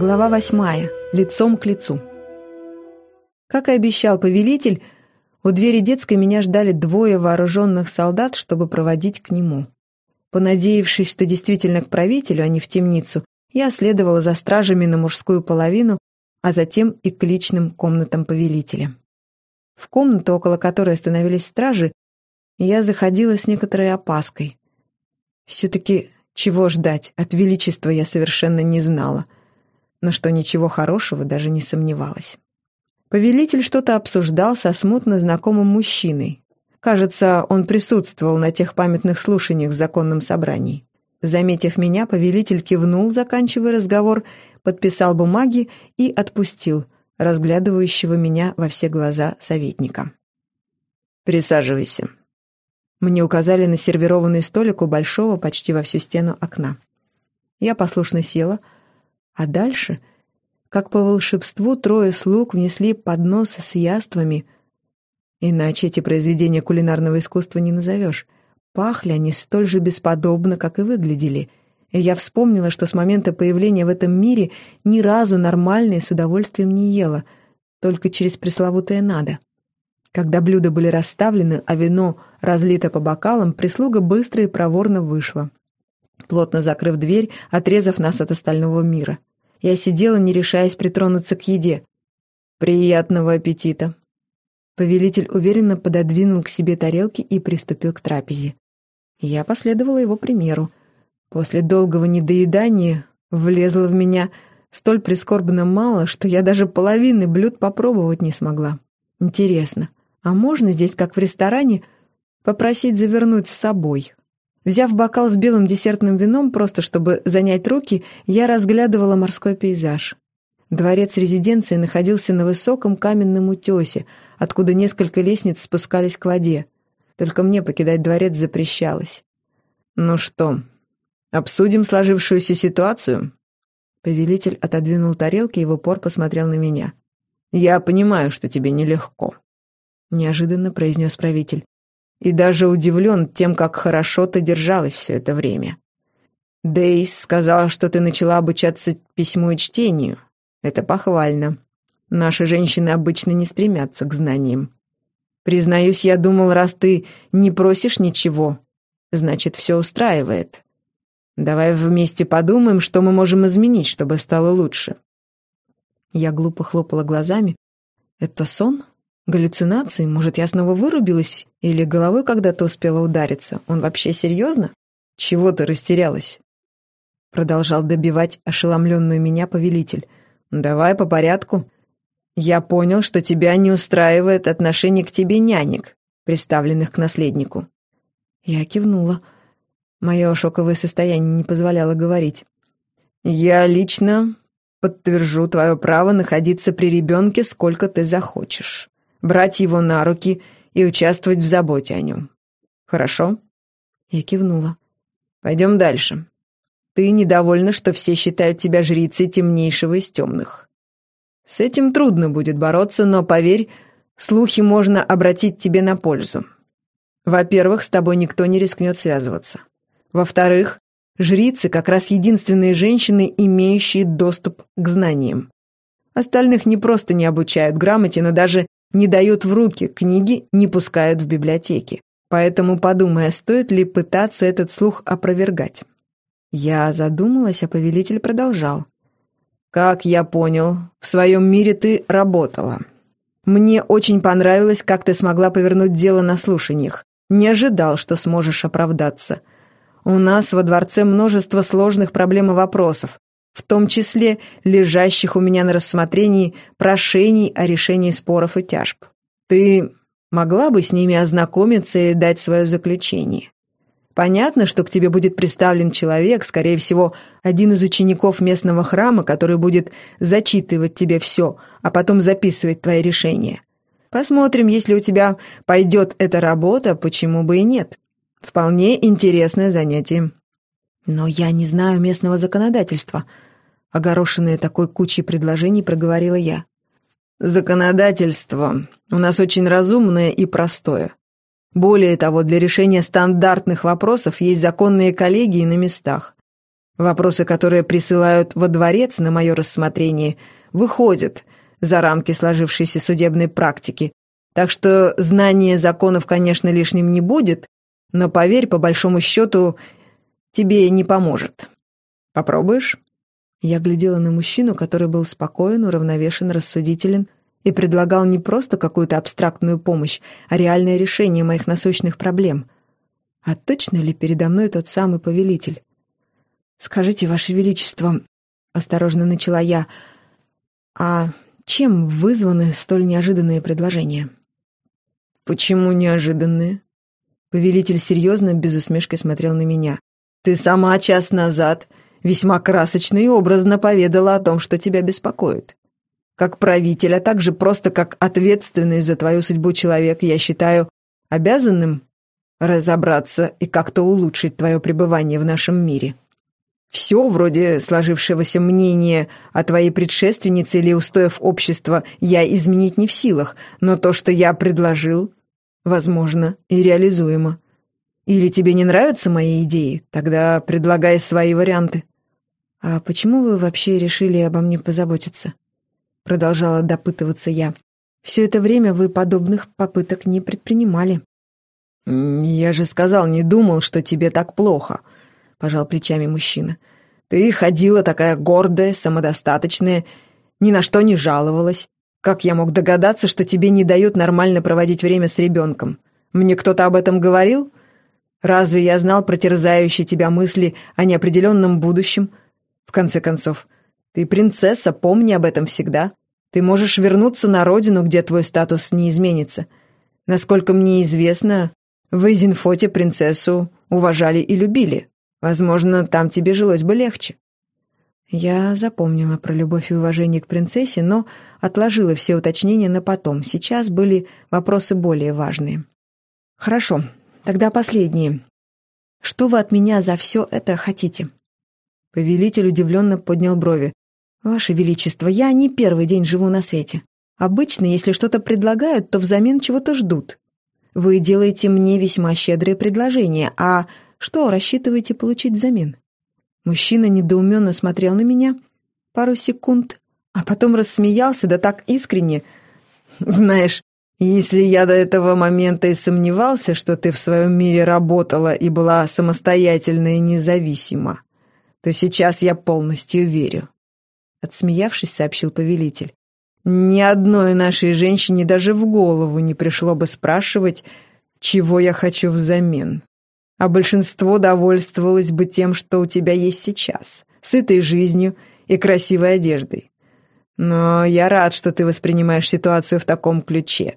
Глава восьмая. Лицом к лицу. Как и обещал повелитель, у двери детской меня ждали двое вооруженных солдат, чтобы проводить к нему. Понадеявшись, что действительно к правителю, а не в темницу, я следовала за стражами на мужскую половину, а затем и к личным комнатам повелителя. В комнату, около которой остановились стражи, я заходила с некоторой опаской. Все-таки чего ждать, от величества я совершенно не знала, но что ничего хорошего даже не сомневалась. Повелитель что-то обсуждал со смутно знакомым мужчиной. Кажется, он присутствовал на тех памятных слушаниях в законном собрании. Заметив меня, повелитель кивнул, заканчивая разговор, подписал бумаги и отпустил разглядывающего меня во все глаза советника. «Присаживайся». Мне указали на сервированный столик у большого, почти во всю стену окна. Я послушно села, а дальше, как по волшебству, трое слуг внесли поднос с яствами. Иначе эти произведения кулинарного искусства не назовешь — Пахли они столь же бесподобно, как и выглядели. И я вспомнила, что с момента появления в этом мире ни разу нормально и с удовольствием не ела, только через пресловутое «надо». Когда блюда были расставлены, а вино разлито по бокалам, прислуга быстро и проворно вышла, плотно закрыв дверь, отрезав нас от остального мира. Я сидела, не решаясь притронуться к еде. «Приятного аппетита!» Повелитель уверенно пододвинул к себе тарелки и приступил к трапезе. Я последовала его примеру. После долгого недоедания влезло в меня столь прискорбно мало, что я даже половины блюд попробовать не смогла. Интересно, а можно здесь, как в ресторане, попросить завернуть с собой? Взяв бокал с белым десертным вином, просто чтобы занять руки, я разглядывала морской пейзаж. Дворец резиденции находился на высоком каменном утесе, откуда несколько лестниц спускались к воде. Только мне покидать дворец запрещалось. «Ну что, обсудим сложившуюся ситуацию?» Повелитель отодвинул тарелки и в упор посмотрел на меня. «Я понимаю, что тебе нелегко», — неожиданно произнес правитель. «И даже удивлен тем, как хорошо ты держалась все это время. Дейс сказал, что ты начала обучаться письму и чтению. Это похвально. Наши женщины обычно не стремятся к знаниям. Признаюсь, я думал, раз ты не просишь ничего, значит, все устраивает. Давай вместе подумаем, что мы можем изменить, чтобы стало лучше. Я глупо хлопала глазами. Это сон? Галлюцинации? Может, я снова вырубилась? Или головой когда-то успела удариться? Он вообще серьезно? Чего ты растерялась? Продолжал добивать ошеломленную меня повелитель. Давай по порядку. «Я понял, что тебя не устраивает отношение к тебе нянек, представленных к наследнику». Я кивнула. Мое шоковое состояние не позволяло говорить. «Я лично подтвержу твое право находиться при ребенке, сколько ты захочешь, брать его на руки и участвовать в заботе о нем. Хорошо?» Я кивнула. «Пойдем дальше. Ты недовольна, что все считают тебя жрицей темнейшего из темных. С этим трудно будет бороться, но, поверь, слухи можно обратить тебе на пользу. Во-первых, с тобой никто не рискнет связываться. Во-вторых, жрицы как раз единственные женщины, имеющие доступ к знаниям. Остальных не просто не обучают грамоте, но даже не дают в руки, книги не пускают в библиотеки. Поэтому подумай, а стоит ли пытаться этот слух опровергать. Я задумалась, а повелитель продолжал. «Как я понял, в своем мире ты работала. Мне очень понравилось, как ты смогла повернуть дело на слушаниях. Не ожидал, что сможешь оправдаться. У нас во дворце множество сложных проблем и вопросов, в том числе лежащих у меня на рассмотрении прошений о решении споров и тяжб. Ты могла бы с ними ознакомиться и дать свое заключение?» Понятно, что к тебе будет представлен человек, скорее всего, один из учеников местного храма, который будет зачитывать тебе все, а потом записывать твои решения. Посмотрим, если у тебя пойдет эта работа, почему бы и нет. Вполне интересное занятие. Но я не знаю местного законодательства. Огорошенная такой кучей предложений проговорила я. Законодательство у нас очень разумное и простое. Более того, для решения стандартных вопросов есть законные коллегии на местах. Вопросы, которые присылают во дворец на мое рассмотрение, выходят за рамки сложившейся судебной практики. Так что знание законов, конечно, лишним не будет, но, поверь, по большому счету, тебе не поможет. Попробуешь?» Я глядела на мужчину, который был спокоен, уравновешен, рассудителен и предлагал не просто какую-то абстрактную помощь, а реальное решение моих насущных проблем. А точно ли передо мной тот самый повелитель? «Скажите, Ваше Величество», — осторожно начала я, — «а чем вызваны столь неожиданные предложения?» «Почему неожиданные?» Повелитель серьезно, без усмешки смотрел на меня. «Ты сама час назад весьма красочно и образно поведала о том, что тебя беспокоит. Как правитель, а также просто как ответственный за твою судьбу человек, я считаю обязанным разобраться и как-то улучшить твое пребывание в нашем мире. Все, вроде сложившегося мнения о твоей предшественнице или устоев общества, я изменить не в силах, но то, что я предложил, возможно и реализуемо. Или тебе не нравятся мои идеи? Тогда предлагай свои варианты. «А почему вы вообще решили обо мне позаботиться?» Продолжала допытываться я. «Все это время вы подобных попыток не предпринимали». «Я же сказал, не думал, что тебе так плохо», — пожал плечами мужчина. «Ты ходила такая гордая, самодостаточная, ни на что не жаловалась. Как я мог догадаться, что тебе не дают нормально проводить время с ребенком? Мне кто-то об этом говорил? Разве я знал про терзающие тебя мысли о неопределенном будущем, в конце концов, ты принцесса, помни об этом всегда. Ты можешь вернуться на родину, где твой статус не изменится. Насколько мне известно, в Эйзенфоте принцессу уважали и любили. Возможно, там тебе жилось бы легче. Я запомнила про любовь и уважение к принцессе, но отложила все уточнения на потом. Сейчас были вопросы более важные. Хорошо, тогда последние. Что вы от меня за все это хотите? Повелитель удивленно поднял брови. «Ваше Величество, я не первый день живу на свете. Обычно, если что-то предлагают, то взамен чего-то ждут. Вы делаете мне весьма щедрые предложения, а что рассчитываете получить взамен?» Мужчина недоуменно смотрел на меня пару секунд, а потом рассмеялся, да так искренне. «Знаешь, если я до этого момента и сомневался, что ты в своем мире работала и была самостоятельна и независима, то сейчас я полностью верю», — отсмеявшись, сообщил повелитель. «Ни одной нашей женщине даже в голову не пришло бы спрашивать, чего я хочу взамен. А большинство довольствовалось бы тем, что у тебя есть сейчас, сытой жизнью и красивой одеждой. Но я рад, что ты воспринимаешь ситуацию в таком ключе.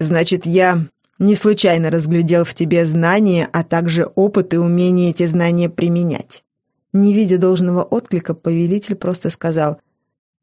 Значит, я не случайно разглядел в тебе знания, а также опыт и умение эти знания применять. Не видя должного отклика, повелитель просто сказал,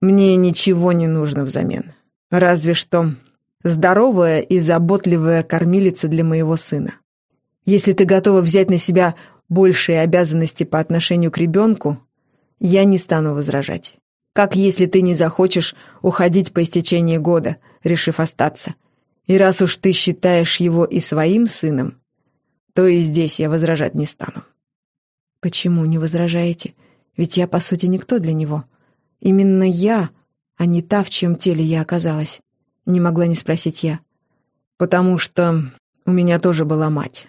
«Мне ничего не нужно взамен. Разве что здоровая и заботливая кормилица для моего сына. Если ты готова взять на себя большие обязанности по отношению к ребенку, я не стану возражать. Как если ты не захочешь уходить по истечении года, решив остаться. И раз уж ты считаешь его и своим сыном, то и здесь я возражать не стану. «Почему не возражаете? Ведь я, по сути, никто для него. Именно я, а не та, в чьем теле я оказалась», — не могла не спросить я. «Потому что у меня тоже была мать.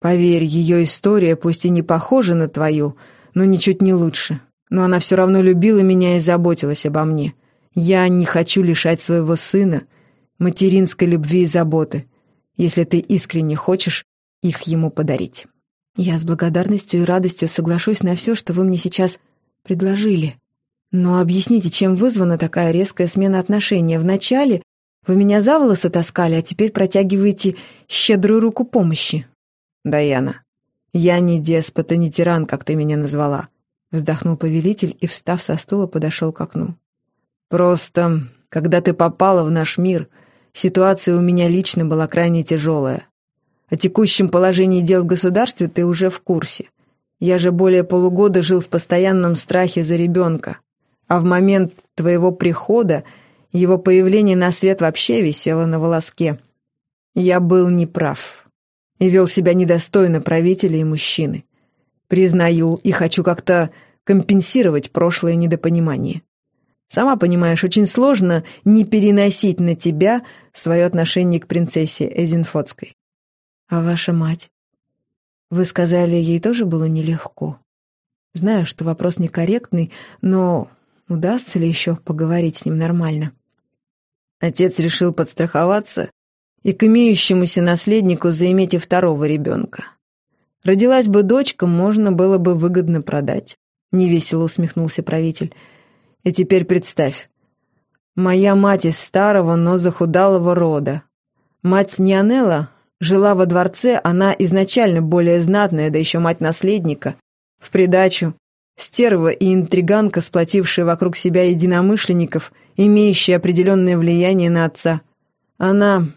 Поверь, ее история, пусть и не похожа на твою, но ничуть не лучше. Но она все равно любила меня и заботилась обо мне. Я не хочу лишать своего сына материнской любви и заботы, если ты искренне хочешь их ему подарить». Я с благодарностью и радостью соглашусь на все, что вы мне сейчас предложили. Но объясните, чем вызвана такая резкая смена отношения? Вначале вы меня за волосы таскали, а теперь протягиваете щедрую руку помощи. Даяна, я не деспот и не тиран, как ты меня назвала. Вздохнул повелитель и, встав со стула, подошел к окну. Просто, когда ты попала в наш мир, ситуация у меня лично была крайне тяжелая. О текущем положении дел в государстве ты уже в курсе. Я же более полугода жил в постоянном страхе за ребенка. А в момент твоего прихода его появление на свет вообще висело на волоске. Я был неправ и вел себя недостойно правителя и мужчины. Признаю и хочу как-то компенсировать прошлое недопонимание. Сама понимаешь, очень сложно не переносить на тебя свое отношение к принцессе Эзенфотской. А ваша мать? Вы сказали, ей тоже было нелегко. Знаю, что вопрос некорректный, но удастся ли еще поговорить с ним нормально? Отец решил подстраховаться и к имеющемуся наследнику заиметь и второго ребенка. Родилась бы дочка, можно было бы выгодно продать. Невесело усмехнулся правитель. И теперь представь. Моя мать из старого, но захудалого рода. Мать Нионелла жила во дворце, она изначально более знатная, да еще мать наследника. В придачу, стерва и интриганка, сплотившая вокруг себя единомышленников, имеющие определенное влияние на отца. Она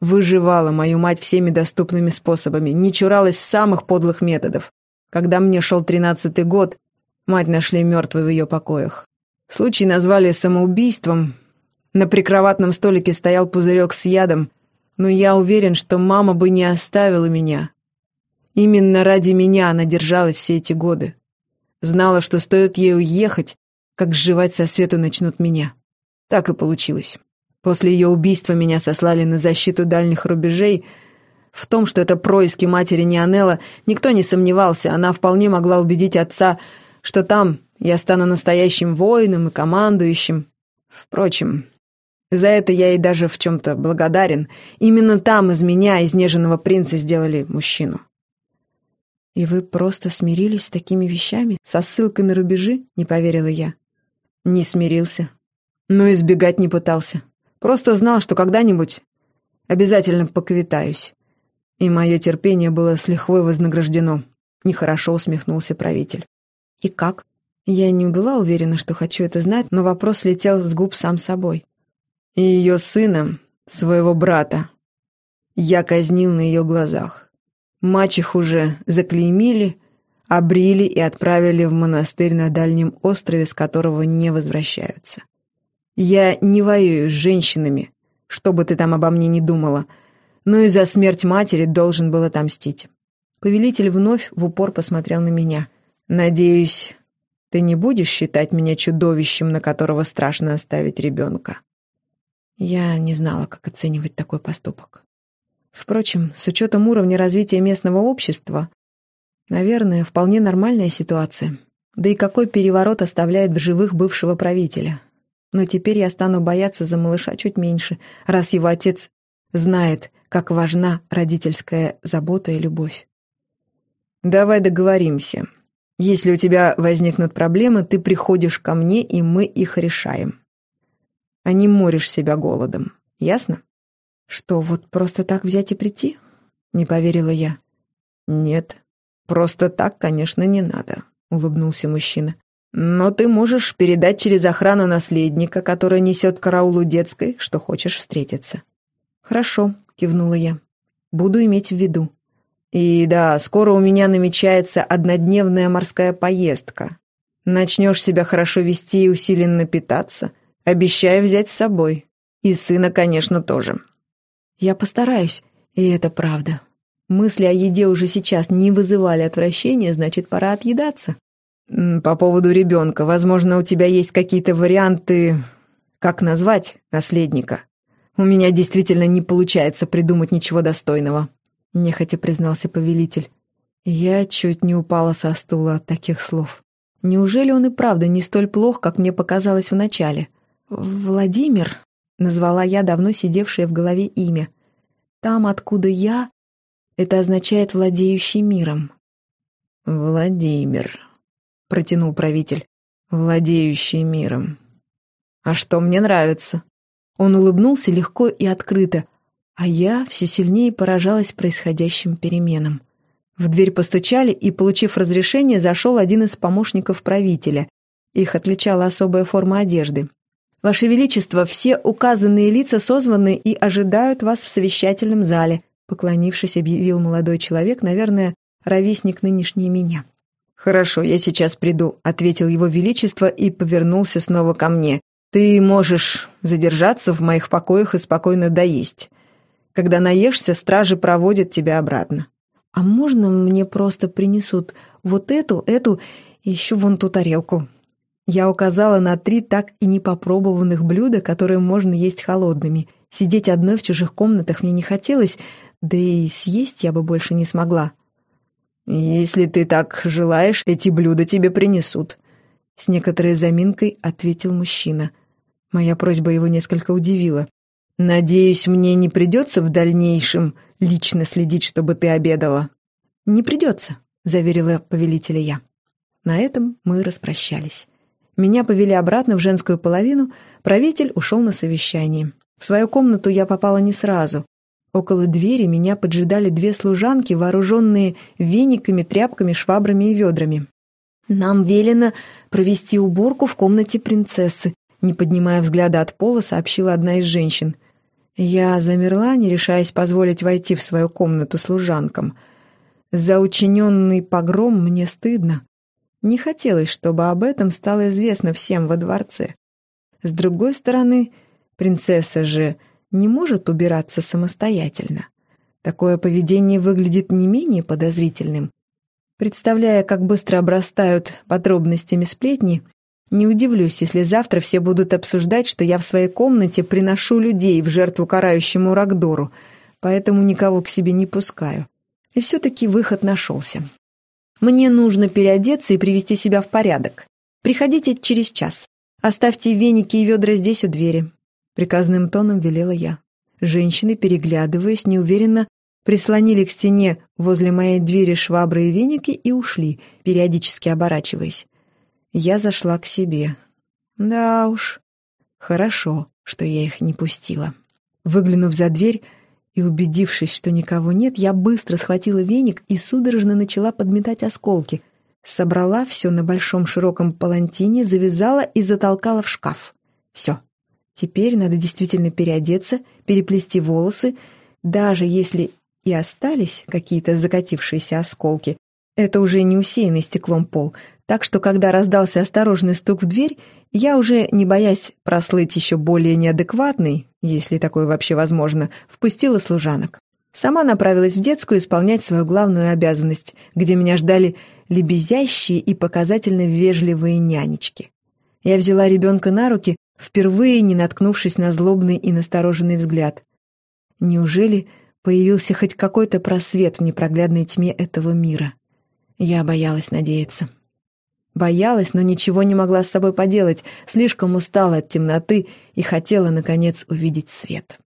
выживала мою мать всеми доступными способами, не чуралась самых подлых методов. Когда мне шел тринадцатый год, мать нашли мертвой в ее покоях. Случай назвали самоубийством. На прикроватном столике стоял пузырек с ядом, но я уверен, что мама бы не оставила меня. Именно ради меня она держалась все эти годы. Знала, что стоит ей уехать, как сживать со свету начнут меня. Так и получилось. После ее убийства меня сослали на защиту дальних рубежей. В том, что это происки матери Нионелла, никто не сомневался. Она вполне могла убедить отца, что там я стану настоящим воином и командующим. Впрочем, за это я ей даже в чем-то благодарен. Именно там из меня, изнеженного принца, сделали мужчину. «И вы просто смирились с такими вещами? Со ссылкой на рубежи?» — не поверила я. Не смирился. Но избегать не пытался. Просто знал, что когда-нибудь обязательно поквитаюсь. И мое терпение было с лихвой вознаграждено. Нехорошо усмехнулся правитель. «И как?» Я не была уверена, что хочу это знать, но вопрос летел с губ сам собой. И ее сына, своего брата, я казнил на ее глазах. Мачех уже заклеймили, обрили и отправили в монастырь на дальнем острове, с которого не возвращаются. Я не воюю с женщинами, что бы ты там обо мне не думала, но и за смерть матери должен был отомстить. Повелитель вновь в упор посмотрел на меня. «Надеюсь, ты не будешь считать меня чудовищем, на которого страшно оставить ребенка?» Я не знала, как оценивать такой поступок. Впрочем, с учетом уровня развития местного общества, наверное, вполне нормальная ситуация. Да и какой переворот оставляет в живых бывшего правителя? Но теперь я стану бояться за малыша чуть меньше, раз его отец знает, как важна родительская забота и любовь. «Давай договоримся», если у тебя возникнут проблемы, ты приходишь ко мне, и мы их решаем. А не моришь себя голодом. Ясно? Что, вот просто так взять и прийти? Не поверила я. Нет, просто так, конечно, не надо, улыбнулся мужчина. Но ты можешь передать через охрану наследника, который несет караулу детской, что хочешь встретиться. Хорошо, кивнула я. Буду иметь в виду. И да, скоро у меня намечается однодневная морская поездка. Начнешь себя хорошо вести и усиленно питаться. Обещаю взять с собой. И сына, конечно, тоже. Я постараюсь, и это правда. Мысли о еде уже сейчас не вызывали отвращения, значит, пора отъедаться. По поводу ребенка, возможно, у тебя есть какие-то варианты, как назвать наследника. У меня действительно не получается придумать ничего достойного. — нехотя признался повелитель. Я чуть не упала со стула от таких слов. Неужели он и правда не столь плох, как мне показалось вначале? «Владимир», — назвала я давно сидевшее в голове имя. «Там, откуда я, это означает «владеющий миром». «Владимир», — протянул правитель, — «владеющий миром». «А что мне нравится?» Он улыбнулся легко и открыто, а я все сильнее поражалась происходящим переменам. В дверь постучали, и, получив разрешение, зашел один из помощников правителя. Их отличала особая форма одежды. «Ваше Величество, все указанные лица созваны и ожидают вас в совещательном зале», поклонившись, объявил молодой человек, наверное, ровесник нынешней меня. «Хорошо, я сейчас приду», — ответил его Величество и повернулся снова ко мне. «Ты можешь задержаться в моих покоях и спокойно доесть. Когда наешься, стражи проводят тебя обратно. А можно мне просто принесут вот эту, эту и еще вон ту тарелку». Я указала на три так и не попробованных блюда, которые можно есть холодными. Сидеть одной в чужих комнатах мне не хотелось, да и съесть я бы больше не смогла. «Если ты так желаешь, эти блюда тебе принесут», — с некоторой заминкой ответил мужчина. Моя просьба его несколько удивила. «Надеюсь, мне не придется в дальнейшем лично следить, чтобы ты обедала?» «Не придется», — заверила повелителя я. На этом мы распрощались. Меня повели обратно в женскую половину, правитель ушел на совещание. В свою комнату я попала не сразу. Около двери меня поджидали две служанки, вооруженные вениками, тряпками, швабрами и ведрами. «Нам велено провести уборку в комнате принцессы», не поднимая взгляда от пола, сообщила одна из женщин. Я замерла, не решаясь позволить войти в свою комнату служанкам. За учиненный погром мне стыдно. Не хотелось, чтобы об этом стало известно всем во дворце. С другой стороны, принцесса же не может убираться самостоятельно. Такое поведение выглядит не менее подозрительным. Представляя, как быстро обрастают подробностями сплетни, не удивлюсь, если завтра все будут обсуждать, что я в своей комнате приношу людей в жертву карающему Рагдору, поэтому никого к себе не пускаю. И все-таки выход нашелся. Мне нужно переодеться и привести себя в порядок. Приходите через час. Оставьте веники и ведра здесь у двери». Приказным тоном велела я. Женщины, переглядываясь, неуверенно прислонили к стене возле моей двери швабры и веники и ушли, периодически оборачиваясь. Я зашла к себе. Да уж, хорошо, что я их не пустила. Выглянув за дверь, и, убедившись, что никого нет, я быстро схватила веник и судорожно начала подметать осколки. Собрала все на большом широком палантине, завязала и затолкала в шкаф. Все. Теперь надо действительно переодеться, переплести волосы. Даже если и остались какие-то закатившиеся осколки, это уже не усеянный стеклом пол, так что, когда раздался осторожный стук в дверь, я уже, не боясь прослыть еще более неадекватной, если такое вообще возможно, впустила служанок. Сама направилась в детскую исполнять свою главную обязанность, где меня ждали лебезящие и показательно вежливые нянечки. Я взяла ребенка на руки, впервые не наткнувшись на злобный и настороженный взгляд. Неужели появился хоть какой-то просвет в непроглядной тьме этого мира? Я боялась надеяться. Боялась, но ничего не могла с собой поделать, слишком устала от темноты и хотела, наконец, увидеть свет.